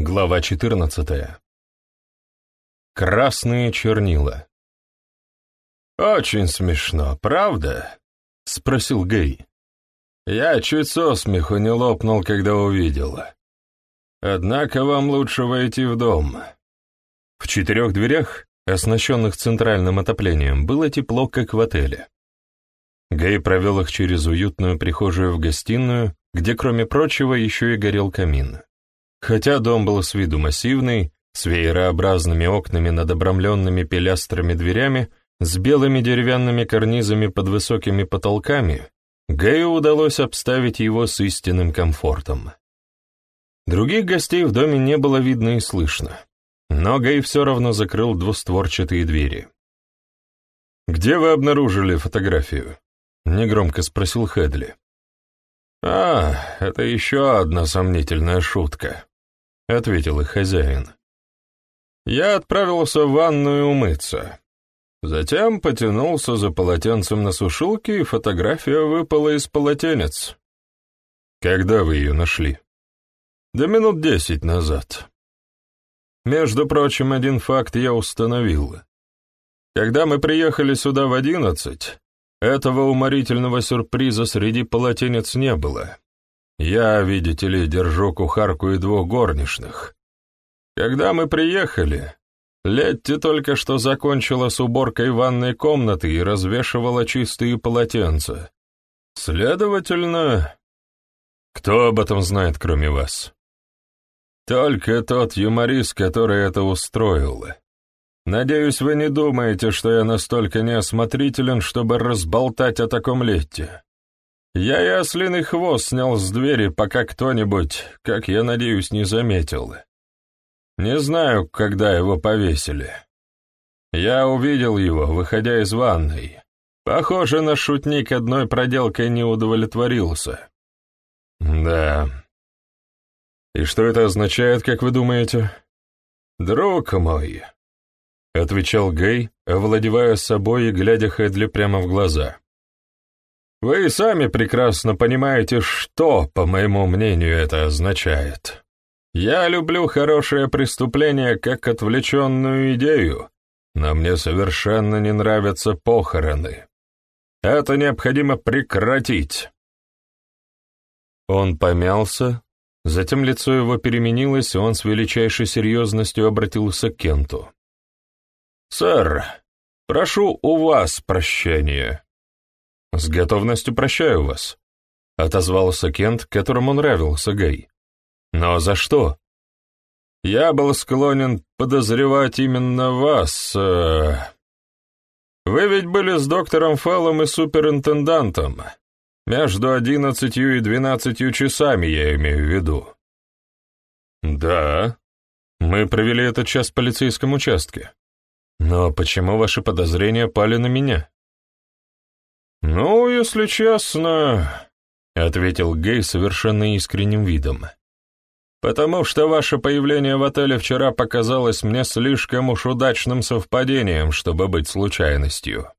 Глава 14. Красные чернила. «Очень смешно, правда?» — спросил Гей. «Я чуть со смеху не лопнул, когда увидел. Однако вам лучше войти в дом». В четырех дверях, оснащенных центральным отоплением, было тепло, как в отеле. Гей провел их через уютную прихожую в гостиную, где, кроме прочего, еще и горел камин. Хотя дом был с виду массивный, с веерообразными окнами над обрамленными пилястрами дверями, с белыми деревянными карнизами под высокими потолками, Гэю удалось обставить его с истинным комфортом. Других гостей в доме не было видно и слышно, но Гэй все равно закрыл двустворчатые двери. «Где вы обнаружили фотографию?» — негромко спросил Хедли. «А, это еще одна сомнительная шутка», — ответил их хозяин. «Я отправился в ванную умыться. Затем потянулся за полотенцем на сушилке, и фотография выпала из полотенец. Когда вы ее нашли?» «Да минут десять назад. Между прочим, один факт я установил. Когда мы приехали сюда в одиннадцать, этого уморительного сюрприза среди полотенец не было. Я, видите ли, держу кухарку и двух горничных. Когда мы приехали, Летти только что закончила с уборкой ванной комнаты и развешивала чистые полотенца. Следовательно, кто об этом знает, кроме вас? Только тот юморист, который это устроил. Надеюсь, вы не думаете, что я настолько неосмотрителен, чтобы разболтать о таком лете. Я и ослиный хвост снял с двери, пока кто-нибудь, как я надеюсь, не заметил. Не знаю, когда его повесили. Я увидел его, выходя из ванной. Похоже, на шутник одной проделкой не удовлетворился. Да. И что это означает, как вы думаете? Друг мой, — отвечал Гей, овладевая собой и глядя Хэдли прямо в глаза. Вы сами прекрасно понимаете, что, по моему мнению, это означает. Я люблю хорошее преступление как отвлеченную идею, но мне совершенно не нравятся похороны. Это необходимо прекратить. Он помялся, затем лицо его переменилось, и он с величайшей серьезностью обратился к Кенту. «Сэр, прошу у вас прощения». «С готовностью прощаю вас», — отозвался Кент, которому нравился Гай. «Но за что?» «Я был склонен подозревать именно вас. Э... Вы ведь были с доктором Феллом и суперинтендантом. Между одиннадцатью и двенадцатью часами, я имею в виду». «Да. Мы провели этот час в полицейском участке. Но почему ваши подозрения пали на меня?» «Ну, если честно», — ответил Гей совершенно искренним видом, «потому что ваше появление в отеле вчера показалось мне слишком уж удачным совпадением, чтобы быть случайностью.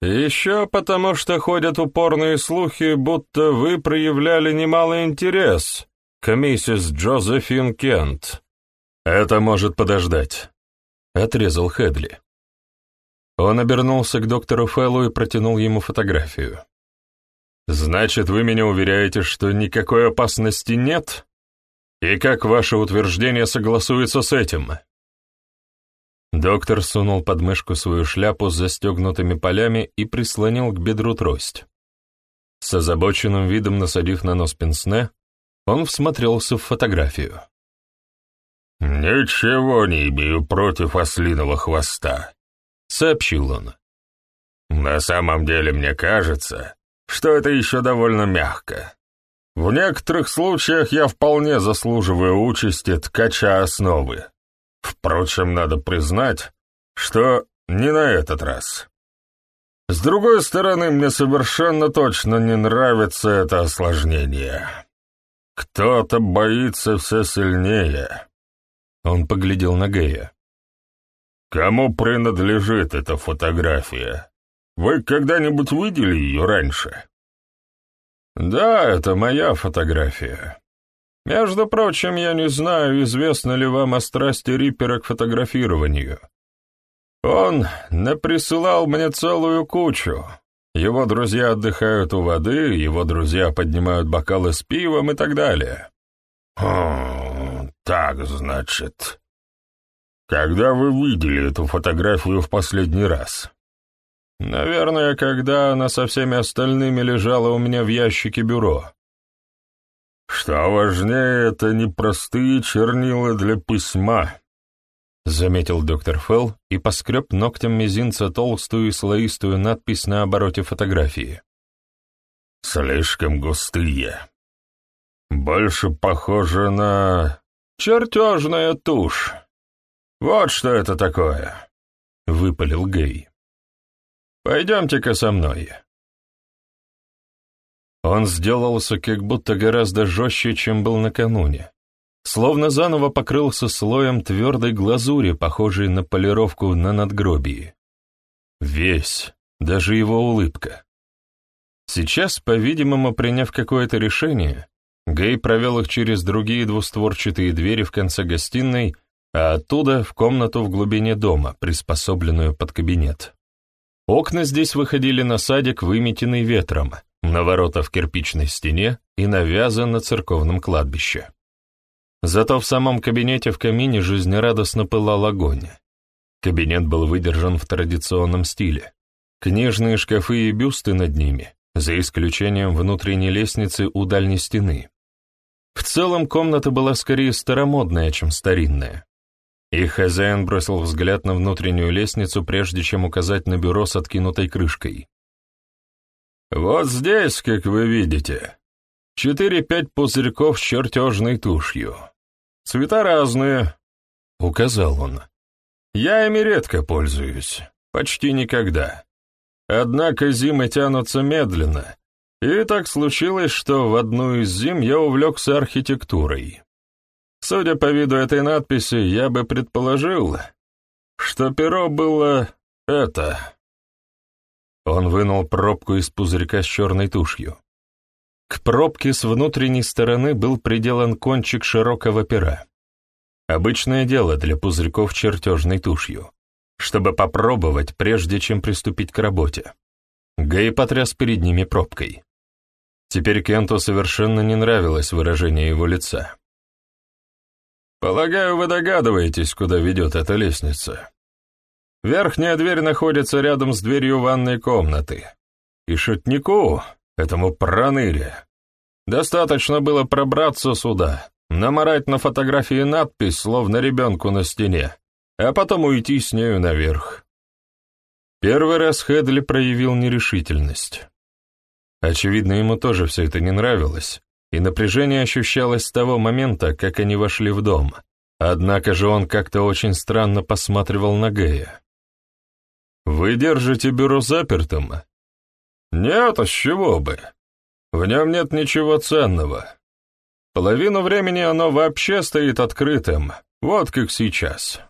Еще потому что ходят упорные слухи, будто вы проявляли немалый интерес к миссис Джозефин Кент. Это может подождать», — отрезал Хедли. Он обернулся к доктору Фэллу и протянул ему фотографию. «Значит, вы меня уверяете, что никакой опасности нет? И как ваше утверждение согласуется с этим?» Доктор сунул под мышку свою шляпу с застегнутыми полями и прислонил к бедру трость. С озабоченным видом насадив на нос пенсне, он всмотрелся в фотографию. «Ничего не имею против ослиного хвоста», сообщил он. «На самом деле мне кажется, что это еще довольно мягко. В некоторых случаях я вполне заслуживаю участи ткача основы. Впрочем, надо признать, что не на этот раз. С другой стороны, мне совершенно точно не нравится это осложнение. Кто-то боится все сильнее». Он поглядел на Гея. «Кому принадлежит эта фотография? Вы когда-нибудь видели ее раньше?» «Да, это моя фотография. Между прочим, я не знаю, известно ли вам о страсти Риппера к фотографированию. Он наприсылал мне целую кучу. Его друзья отдыхают у воды, его друзья поднимают бокалы с пивом и так далее. «Хм, так, значит. Когда вы видели эту фотографию в последний раз?» «Наверное, когда она со всеми остальными лежала у меня в ящике бюро. Что важнее, это не простые чернила для письма, — заметил доктор Фелл и поскреб ногтем мизинца толстую и слоистую надпись на обороте фотографии. «Слишком густые. Больше похоже на чертежная тушь. Вот что это такое», — выпалил Гей. «Пойдемте-ка со мной. Он сделался как будто гораздо жестче, чем был накануне. Словно заново покрылся слоем твердой глазури, похожей на полировку на надгробии. Весь, даже его улыбка. Сейчас, по-видимому, приняв какое-то решение, Гей провел их через другие двустворчатые двери в конце гостиной, а оттуда в комнату в глубине дома, приспособленную под кабинет. Окна здесь выходили на садик, выметенный ветром, на ворота в кирпичной стене и навязан на церковном кладбище. Зато в самом кабинете в камине жизнерадостно пылал огонь. Кабинет был выдержан в традиционном стиле. Книжные шкафы и бюсты над ними, за исключением внутренней лестницы у дальней стены. В целом комната была скорее старомодная, чем старинная. И хозяин бросил взгляд на внутреннюю лестницу, прежде чем указать на бюро с откинутой крышкой. Вот здесь, как вы видите, четыре-пять пузырьков с чертежной тушью. Цвета разные, — указал он. Я ими редко пользуюсь, почти никогда. Однако зимы тянутся медленно, и так случилось, что в одну из зим я увлекся архитектурой. Судя по виду этой надписи, я бы предположил, что перо было это, он вынул пробку из пузырька с черной тушью. К пробке с внутренней стороны был приделан кончик широкого пера. Обычное дело для пузырьков чертежной тушью, чтобы попробовать, прежде чем приступить к работе. Гэй потряс перед ними пробкой. Теперь Кенту совершенно не нравилось выражение его лица. «Полагаю, вы догадываетесь, куда ведет эта лестница?» Верхняя дверь находится рядом с дверью ванной комнаты. И шутнику, этому проныле, достаточно было пробраться сюда, наморать на фотографии надпись, словно ребенку на стене, а потом уйти с нею наверх. Первый раз Хедли проявил нерешительность. Очевидно, ему тоже все это не нравилось, и напряжение ощущалось с того момента, как они вошли в дом. Однако же он как-то очень странно посматривал на Гея. Вы держите бюро запертым? Нет, а с чего бы? В нем нет ничего ценного. Половину времени оно вообще стоит открытым, вот как сейчас.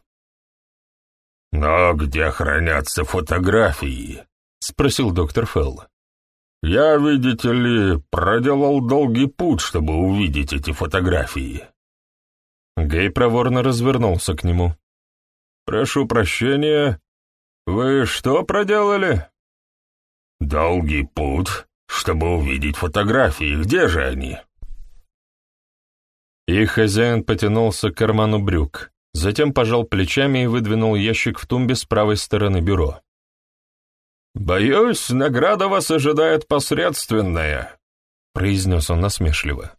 «Но где хранятся фотографии?» — спросил доктор Фелл. «Я, видите ли, проделал долгий путь, чтобы увидеть эти фотографии». Гей проворно развернулся к нему. «Прошу прощения, «Вы что проделали?» «Долгий путь, чтобы увидеть фотографии. Где же они?» И хозяин потянулся к карману брюк, затем пожал плечами и выдвинул ящик в тумбе с правой стороны бюро. «Боюсь, награда вас ожидает посредственная», — произнес он насмешливо.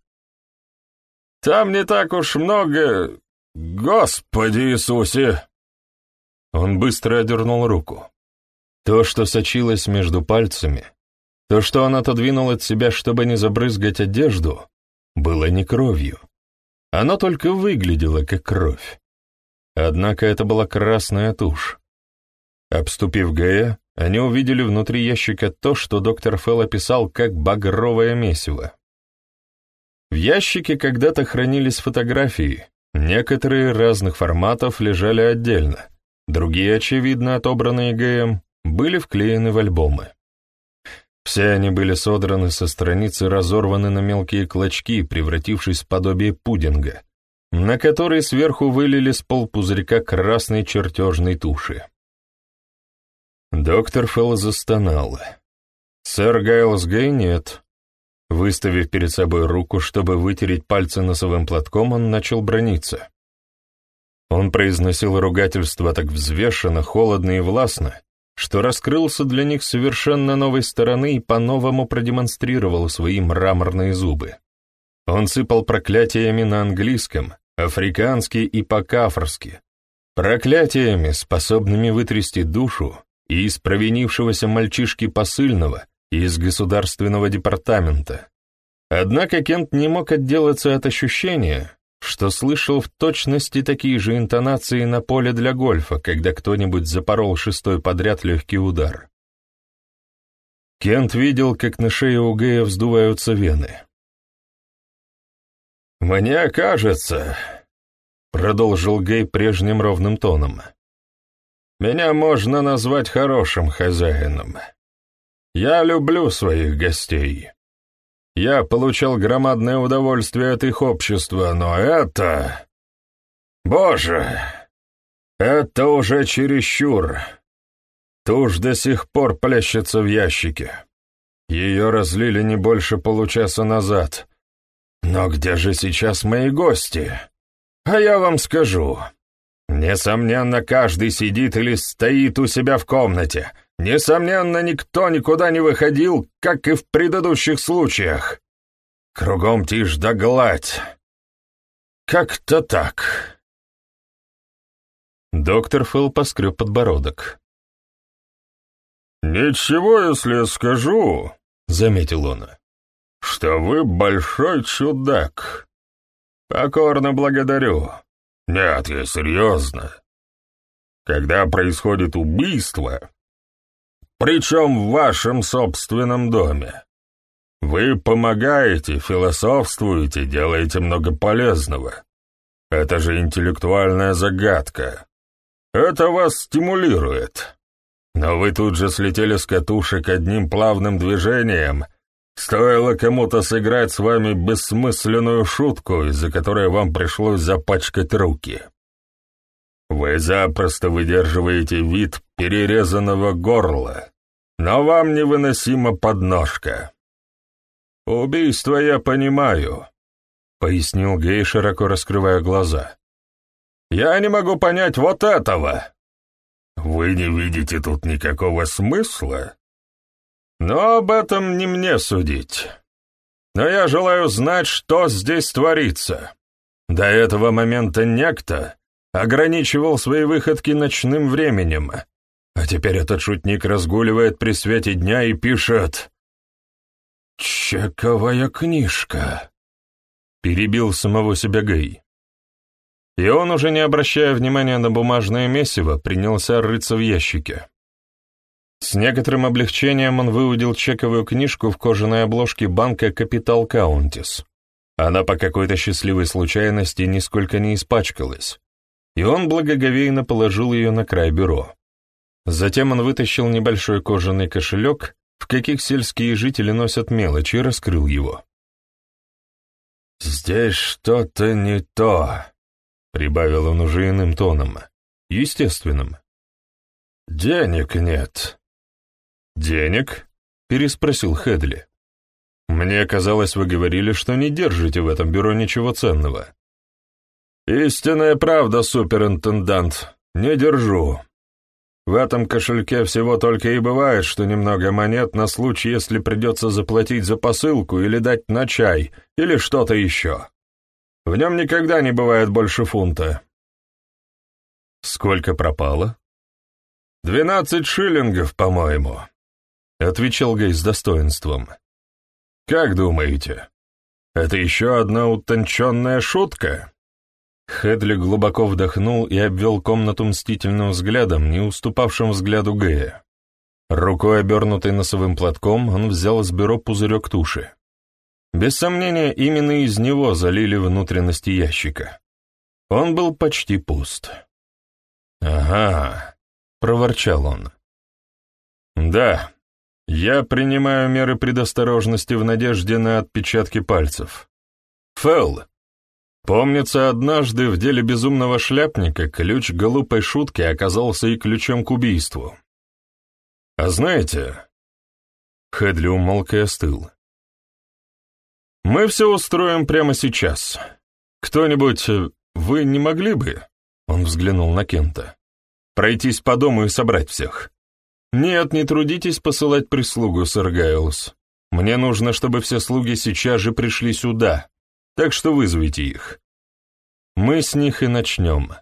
«Там не так уж много... Господи Иисусе!» Он быстро одернул руку. То, что сочилось между пальцами, то, что он отодвинул от себя, чтобы не забрызгать одежду, было не кровью. Оно только выглядело как кровь. Однако это была красная тушь. Обступив Гея, они увидели внутри ящика то, что доктор Фелл описал как багровое месиво. В ящике когда-то хранились фотографии, некоторые разных форматов лежали отдельно, Другие, очевидно, отобранные Гэем, были вклеены в альбомы. Все они были содраны со страницы разорваны на мелкие клочки, превратившись в подобие пудинга, на который сверху вылили с полпузырька красной чертежной туши. Доктор Фелл застонал. Сэр Гайлс Гей нет. Выставив перед собой руку, чтобы вытереть пальцы носовым платком, он начал брониться. Он произносил ругательства так взвешенно, холодно и властно, что раскрылся для них совершенно новой стороны и по-новому продемонстрировал свои мраморные зубы. Он сыпал проклятиями на английском, африкански и по-кафрски, проклятиями, способными вытрясти душу и из провинившегося мальчишки посыльного, и из государственного департамента. Однако Кент не мог отделаться от ощущения, что слышал в точности такие же интонации на поле для гольфа, когда кто-нибудь запорол шестой подряд легкий удар. Кент видел, как на шее у Гея вздуваются вены. «Мне кажется», — продолжил Гей прежним ровным тоном, — «меня можно назвать хорошим хозяином. Я люблю своих гостей. Я получал громадное удовольствие от их общества, но это... Боже, это уже чересчур. Тушь до сих пор плещется в ящике. Ее разлили не больше получаса назад. Но где же сейчас мои гости? А я вам скажу. Несомненно, каждый сидит или стоит у себя в комнате, Несомненно, никто никуда не выходил, как и в предыдущих случаях. Кругом тишь да гладь. Как-то так. Доктор Фэлл поскреб подбородок. «Ничего, если я скажу», — заметил он, — «что вы большой чудак. Покорно благодарю. Нет, я серьезно. Когда происходит убийство, причем в вашем собственном доме. Вы помогаете, философствуете, делаете много полезного. Это же интеллектуальная загадка. Это вас стимулирует. Но вы тут же слетели с катушек одним плавным движением. Стоило кому-то сыграть с вами бессмысленную шутку, из-за которой вам пришлось запачкать руки. Вы запросто выдерживаете вид перерезанного горла, но вам невыносима подножка. «Убийство я понимаю», — пояснил Гей, широко раскрывая глаза. «Я не могу понять вот этого». «Вы не видите тут никакого смысла?» «Но об этом не мне судить. Но я желаю знать, что здесь творится. До этого момента некто ограничивал свои выходки ночным временем, а теперь этот шутник разгуливает при свете дня и пишет «Чековая книжка», — перебил самого себя Гей. И он, уже не обращая внимания на бумажное месиво, принялся рыться в ящике. С некоторым облегчением он выудил чековую книжку в кожаной обложке банка «Капитал Каунтис». Она по какой-то счастливой случайности нисколько не испачкалась, и он благоговейно положил ее на край бюро. Затем он вытащил небольшой кожаный кошелек, в каких сельские жители носят мелочи, и раскрыл его. «Здесь что-то не то», — прибавил он уже иным тоном, естественным. «Денег нет». «Денег?» — переспросил Хедли. «Мне казалось, вы говорили, что не держите в этом бюро ничего ценного». «Истинная правда, суперинтендант, не держу. В этом кошельке всего только и бывает, что немного монет на случай, если придется заплатить за посылку или дать на чай, или что-то еще. В нем никогда не бывает больше фунта». «Сколько пропало?» «Двенадцать шиллингов, по-моему», — отвечал Гей с достоинством. «Как думаете, это еще одна утонченная шутка?» Хедли глубоко вдохнул и обвел комнату мстительным взглядом, не уступавшим взгляду Гэя. Рукой, обернутой носовым платком, он взял с бюро пузырек туши. Без сомнения, именно из него залили внутренности ящика. Он был почти пуст. «Ага», — проворчал он. «Да, Я принимаю меры предосторожности в надежде на отпечатки пальцев. Фелл, помнится, однажды в деле безумного шляпника ключ глупой шутки оказался и ключом к убийству. А знаете... Хедли умолк и остыл. «Мы все устроим прямо сейчас. Кто-нибудь... Вы не могли бы...» Он взглянул на Кента. «Пройтись по дому и собрать всех. «Нет, не трудитесь посылать прислугу, сэр Гайлс. Мне нужно, чтобы все слуги сейчас же пришли сюда, так что вызовите их. Мы с них и начнем.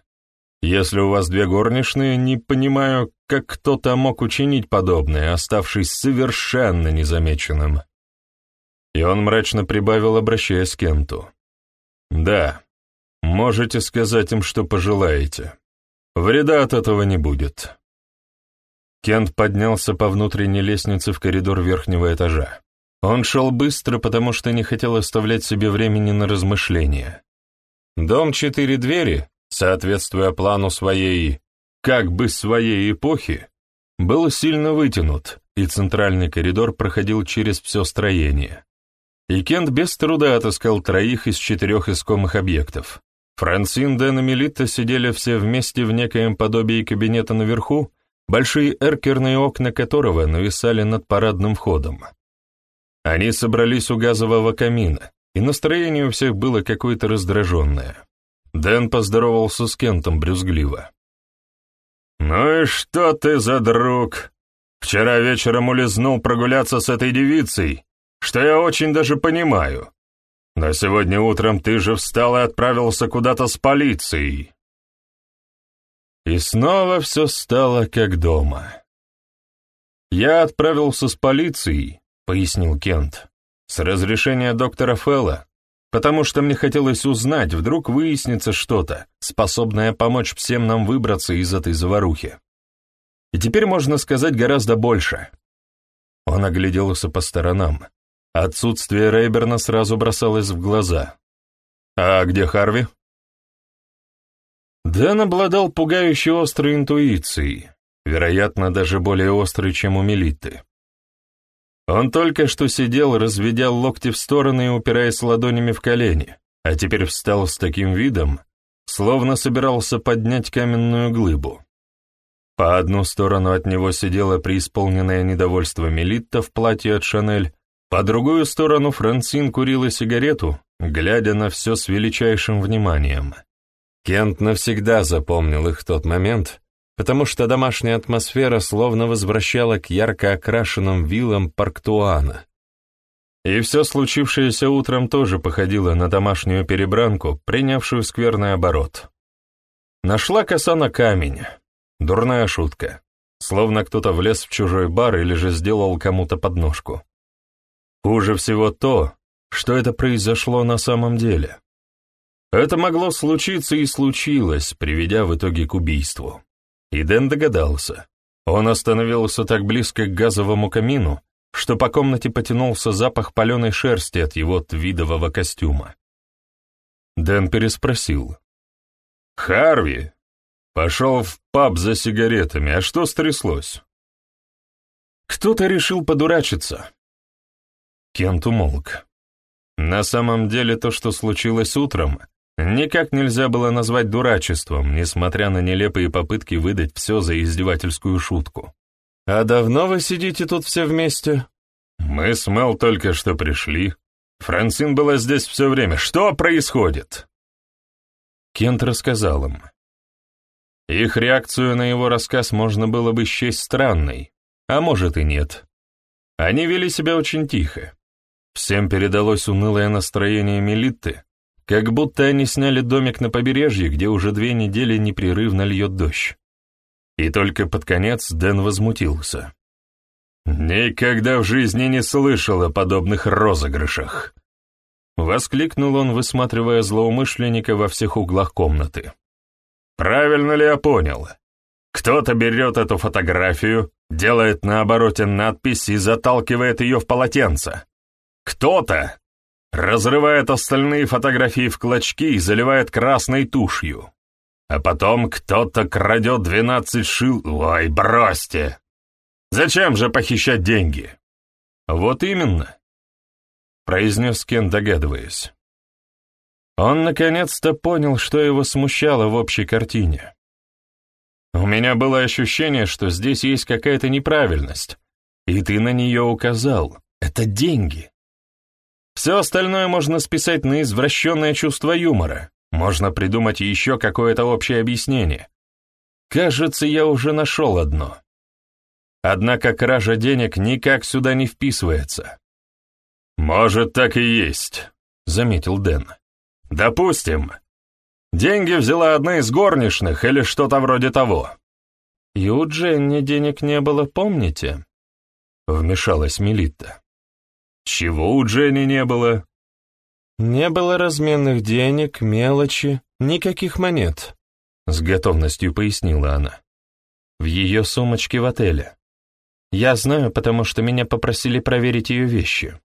Если у вас две горничные, не понимаю, как кто-то мог учинить подобное, оставшись совершенно незамеченным». И он мрачно прибавил, обращаясь к Кенту. «Да, можете сказать им, что пожелаете. Вреда от этого не будет». Кент поднялся по внутренней лестнице в коридор верхнего этажа. Он шел быстро, потому что не хотел оставлять себе времени на размышления. Дом «Четыре двери», соответствуя плану своей, как бы своей эпохи, был сильно вытянут, и центральный коридор проходил через все строение. И Кент без труда отыскал троих из четырех искомых объектов. Франсин, Дэн и Мелитта сидели все вместе в некоем подобии кабинета наверху, большие эркерные окна которого нависали над парадным входом. Они собрались у газового камина, и настроение у всех было какое-то раздраженное. Дэн поздоровался с Кентом брюзгливо. «Ну и что ты за друг? Вчера вечером улизнул прогуляться с этой девицей, что я очень даже понимаю. Но сегодня утром ты же встал и отправился куда-то с полицией. И снова все стало как дома. «Я отправился с полицией», — пояснил Кент, — «с разрешения доктора Фелла, потому что мне хотелось узнать, вдруг выяснится что-то, способное помочь всем нам выбраться из этой заварухи. И теперь можно сказать гораздо больше». Он огляделся по сторонам. Отсутствие Рейберна сразу бросалось в глаза. «А где Харви?» Дэн обладал пугающе острой интуицией, вероятно, даже более острой, чем у Мелиты. Он только что сидел, разведя локти в стороны и упираясь ладонями в колени, а теперь встал с таким видом, словно собирался поднять каменную глыбу. По одну сторону от него сидела преисполненное недовольство Мелитта в платье от Шанель, по другую сторону Франсин курила сигарету, глядя на все с величайшим вниманием. Кент навсегда запомнил их тот момент, потому что домашняя атмосфера словно возвращала к ярко окрашенным виллам Парктуана. И все случившееся утром тоже походило на домашнюю перебранку, принявшую скверный оборот. Нашла коса на камень. Дурная шутка. Словно кто-то влез в чужой бар или же сделал кому-то подножку. Хуже всего то, что это произошло на самом деле. Это могло случиться и случилось, приведя в итоге к убийству. И Дэн догадался. Он остановился так близко к газовому камину, что по комнате потянулся запах паленой шерсти от его твидового костюма. Дэн переспросил. «Харви, пошел в паб за сигаретами, а что стряслось?» «Кто-то решил подурачиться». Кент умолк. На самом деле то, что случилось утром, никак нельзя было назвать дурачеством, несмотря на нелепые попытки выдать все за издевательскую шутку. «А давно вы сидите тут все вместе?» «Мы с Мел только что пришли. Франсин была здесь все время. Что происходит?» Кент рассказал им. Их реакцию на его рассказ можно было бы счесть странной, а может и нет. Они вели себя очень тихо. Всем передалось унылое настроение Мелитты, как будто они сняли домик на побережье, где уже две недели непрерывно льет дождь. И только под конец Дэн возмутился. «Никогда в жизни не слышал о подобных розыгрышах!» Воскликнул он, высматривая злоумышленника во всех углах комнаты. «Правильно ли я понял? Кто-то берет эту фотографию, делает на обороте надпись и заталкивает ее в полотенце. Кто-то разрывает остальные фотографии в клочки и заливает красной тушью. А потом кто-то крадет двенадцать шил... Ой, бросьте! Зачем же похищать деньги?» «Вот именно», — произнес Кен, догадываясь. Он наконец-то понял, что его смущало в общей картине. У меня было ощущение, что здесь есть какая-то неправильность, и ты на нее указал. Это деньги. Все остальное можно списать на извращенное чувство юмора. Можно придумать еще какое-то общее объяснение. Кажется, я уже нашел одно. Однако кража денег никак сюда не вписывается. «Может, так и есть», — заметил Дэн. «Допустим. Деньги взяла одна из горничных или что-то вроде того». «И у Дженни денег не было, помните?» — вмешалась Мелитта. «Чего у Дженни не было?» «Не было разменных денег, мелочи, никаких монет», — с готовностью пояснила она. «В ее сумочке в отеле. Я знаю, потому что меня попросили проверить ее вещи».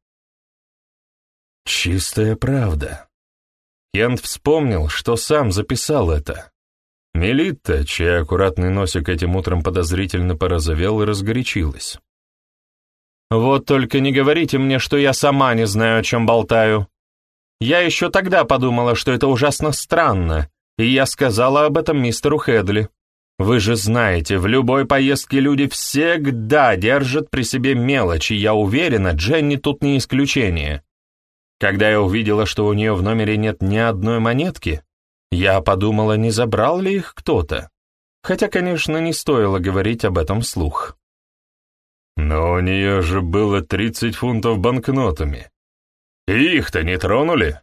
Чистая правда. Кент вспомнил, что сам записал это. Мелитта, чей аккуратный носик этим утром подозрительно порозовел и разгорячилась. «Вот только не говорите мне, что я сама не знаю, о чем болтаю. Я еще тогда подумала, что это ужасно странно, и я сказала об этом мистеру Хедли. Вы же знаете, в любой поездке люди всегда держат при себе мелочи, я уверена, Дженни тут не исключение. Когда я увидела, что у нее в номере нет ни одной монетки, я подумала, не забрал ли их кто-то. Хотя, конечно, не стоило говорить об этом вслух. Но у нее же было 30 фунтов банкнотами. И их-то не тронули?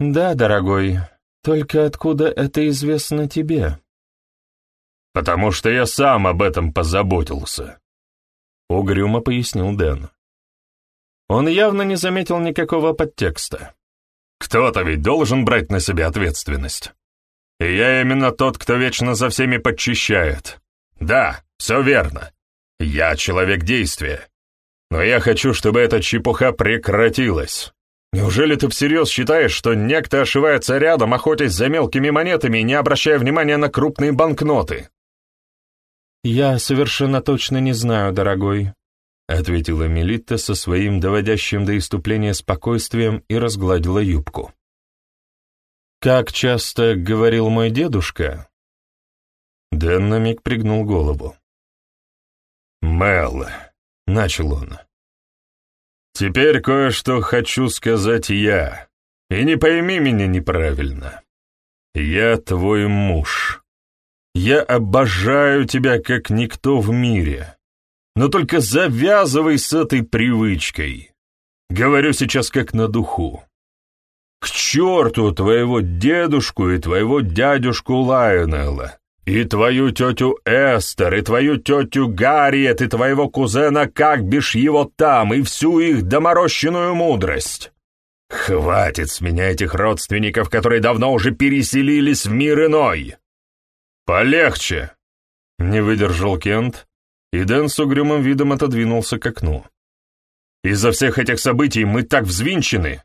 Да, дорогой, только откуда это известно тебе? Потому что я сам об этом позаботился. Угрюмо пояснил Дэн. Он явно не заметил никакого подтекста. Кто-то ведь должен брать на себя ответственность. И я именно тот, кто вечно за всеми подчищает. Да, все верно. Я человек действия. Но я хочу, чтобы эта чепуха прекратилась. Неужели ты всерьез считаешь, что некто ошивается рядом, охотясь за мелкими монетами не обращая внимания на крупные банкноты? Я совершенно точно не знаю, дорогой, — ответила Мелитта со своим доводящим до иступления спокойствием и разгладила юбку. «Как часто говорил мой дедушка?» Дэн на миг пригнул голову. «Мел», — начал он, — «теперь кое-что хочу сказать я, и не пойми меня неправильно. Я твой муж. Я обожаю тебя, как никто в мире». Но только завязывай с этой привычкой. Говорю сейчас как на духу. К черту твоего дедушку и твоего дядюшку Лайонелла, и твою тетю Эстер, и твою тетю Гарриет, и твоего кузена, как бишь его там, и всю их доморощенную мудрость. Хватит с меня этих родственников, которые давно уже переселились в мир иной. Полегче, — не выдержал Кент, и Дэн с угрюмым видом отодвинулся к окну. «Из-за всех этих событий мы так взвинчены?»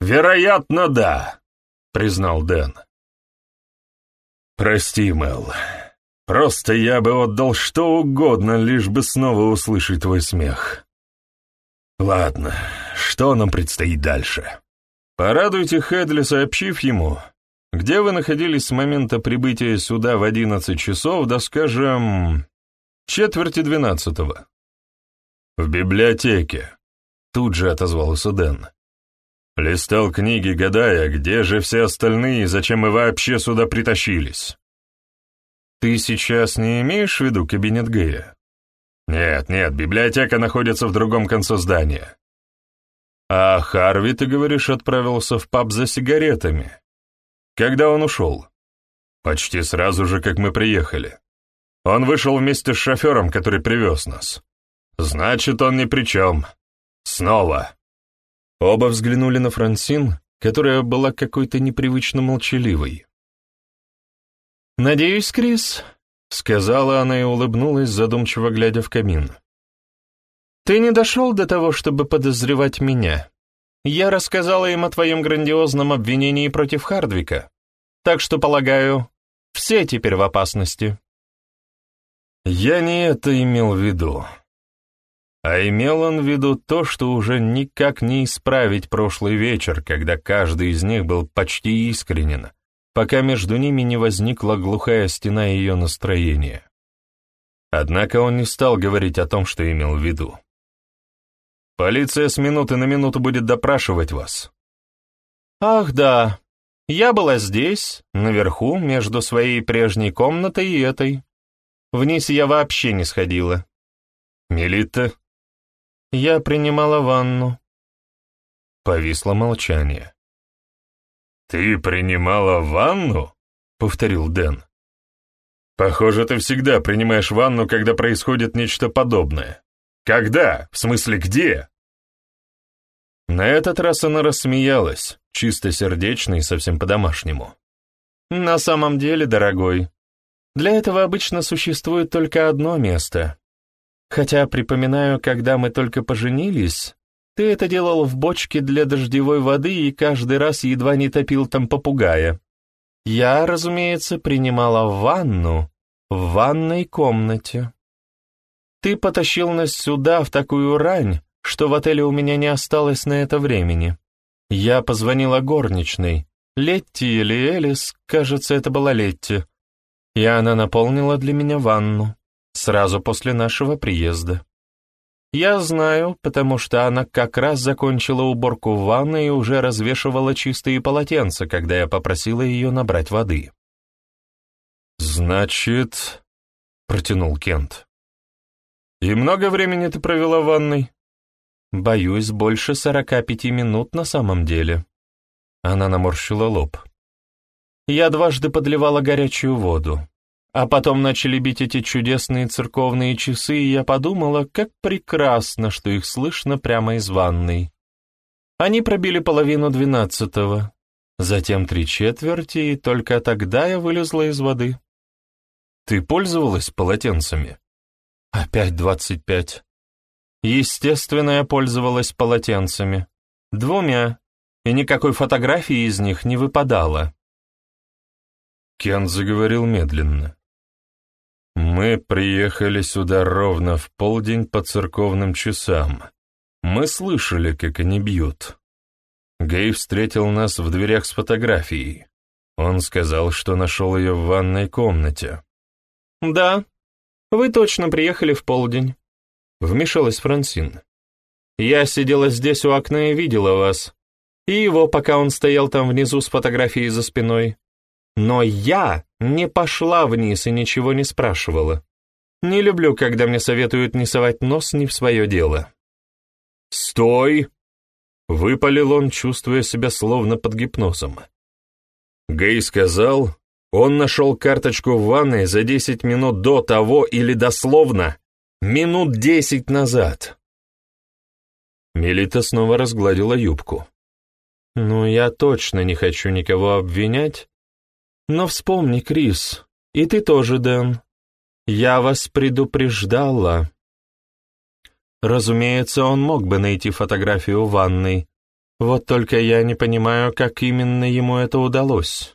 «Вероятно, да», — признал Дэн. «Прости, Мэл. Просто я бы отдал что угодно, лишь бы снова услышать твой смех. Ладно, что нам предстоит дальше?» «Порадуйте Хедли, сообщив ему, где вы находились с момента прибытия сюда в одиннадцать часов, да, скажем, Четверти двенадцатого. В библиотеке. Тут же отозвался Дэн. Листал книги, гадая, где же все остальные и зачем мы вообще сюда притащились. Ты сейчас не имеешь в виду кабинет Гэя? Нет, нет, библиотека находится в другом конце здания. А Харви, ты говоришь, отправился в паб за сигаретами. Когда он ушел? Почти сразу же, как мы приехали. Он вышел вместе с шофером, который привез нас. Значит, он ни при чем. Снова. Оба взглянули на Франсин, которая была какой-то непривычно молчаливой. «Надеюсь, Крис», — сказала она и улыбнулась, задумчиво глядя в камин. «Ты не дошел до того, чтобы подозревать меня. Я рассказала им о твоем грандиозном обвинении против Хардвика, так что, полагаю, все теперь в опасности». Я не это имел в виду. А имел он в виду то, что уже никак не исправить прошлый вечер, когда каждый из них был почти искренен, пока между ними не возникла глухая стена ее настроения. Однако он не стал говорить о том, что имел в виду. «Полиция с минуты на минуту будет допрашивать вас». «Ах, да. Я была здесь, наверху, между своей прежней комнатой и этой. Вниз я вообще не сходила». «Мелита?» Я принимала ванну. Повисло молчание. «Ты принимала ванну?» — повторил Дэн. «Похоже, ты всегда принимаешь ванну, когда происходит нечто подобное. Когда? В смысле, где?» На этот раз она рассмеялась, чисто сердечно и совсем по-домашнему. «На самом деле, дорогой, для этого обычно существует только одно место Хотя, припоминаю, когда мы только поженились, ты это делал в бочке для дождевой воды и каждый раз едва не топил там попугая. Я, разумеется, принимала ванну в ванной комнате. Ты потащил нас сюда в такую рань, что в отеле у меня не осталось на это времени. Я позвонила горничной, Летти или Элис, кажется, это была Летти, и она наполнила для меня ванну сразу после нашего приезда. Я знаю, потому что она как раз закончила уборку в ванной и уже развешивала чистые полотенца, когда я попросила ее набрать воды. «Значит...» — протянул Кент. «И много времени ты провела в ванной?» «Боюсь, больше сорока пяти минут на самом деле». Она наморщила лоб. «Я дважды подливала горячую воду. А потом начали бить эти чудесные церковные часы, и я подумала, как прекрасно, что их слышно прямо из ванной. Они пробили половину двенадцатого, затем три четверти, и только тогда я вылезла из воды. Ты пользовалась полотенцами? Опять двадцать пять. Естественно, я пользовалась полотенцами. Двумя, и никакой фотографии из них не выпадало. Кен заговорил медленно. Мы приехали сюда ровно в полдень по церковным часам. Мы слышали, как они бьют. Гей встретил нас в дверях с фотографией. Он сказал, что нашел ее в ванной комнате. «Да, вы точно приехали в полдень», — вмешалась Франсин. «Я сидела здесь у окна и видела вас. И его, пока он стоял там внизу с фотографией за спиной. Но я не пошла вниз и ничего не спрашивала. Не люблю, когда мне советуют не совать нос не в свое дело. «Стой!» — выпалил он, чувствуя себя словно под гипнозом. Гей сказал, он нашел карточку в ванной за десять минут до того или дословно минут десять назад. Мелита снова разгладила юбку. «Ну, я точно не хочу никого обвинять, но вспомни, Крис, и ты тоже, Дэн. Я вас предупреждала. Разумеется, он мог бы найти фотографию ванной. Вот только я не понимаю, как именно ему это удалось.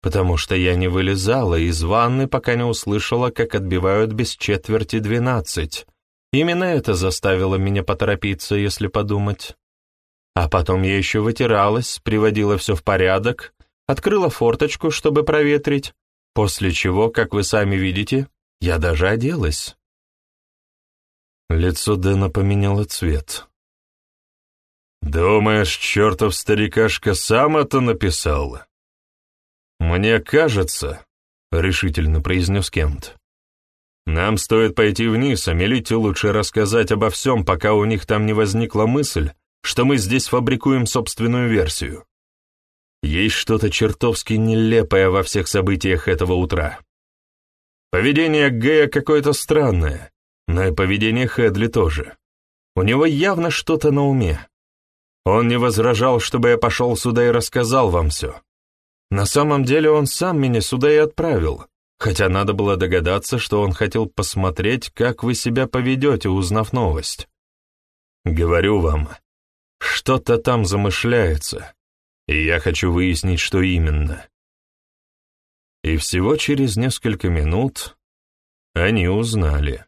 Потому что я не вылезала из ванны, пока не услышала, как отбивают без четверти двенадцать. Именно это заставило меня поторопиться, если подумать. А потом я еще вытиралась, приводила все в порядок, открыла форточку, чтобы проветрить, после чего, как вы сами видите, я даже оделась. Лицо Дэна поменяло цвет. «Думаешь, чертов старикашка сам это написал?» «Мне кажется», — решительно произнес Кент, «нам стоит пойти вниз, а Мелите лучше рассказать обо всем, пока у них там не возникла мысль, что мы здесь фабрикуем собственную версию. Есть что-то чертовски нелепое во всех событиях этого утра. Поведение Гэя какое-то странное, но и поведение Хэдли тоже. У него явно что-то на уме. Он не возражал, чтобы я пошел сюда и рассказал вам все. На самом деле он сам меня сюда и отправил, хотя надо было догадаться, что он хотел посмотреть, как вы себя поведете, узнав новость. Говорю вам, что-то там замышляется, и я хочу выяснить, что именно. И всего через несколько минут Они узнали.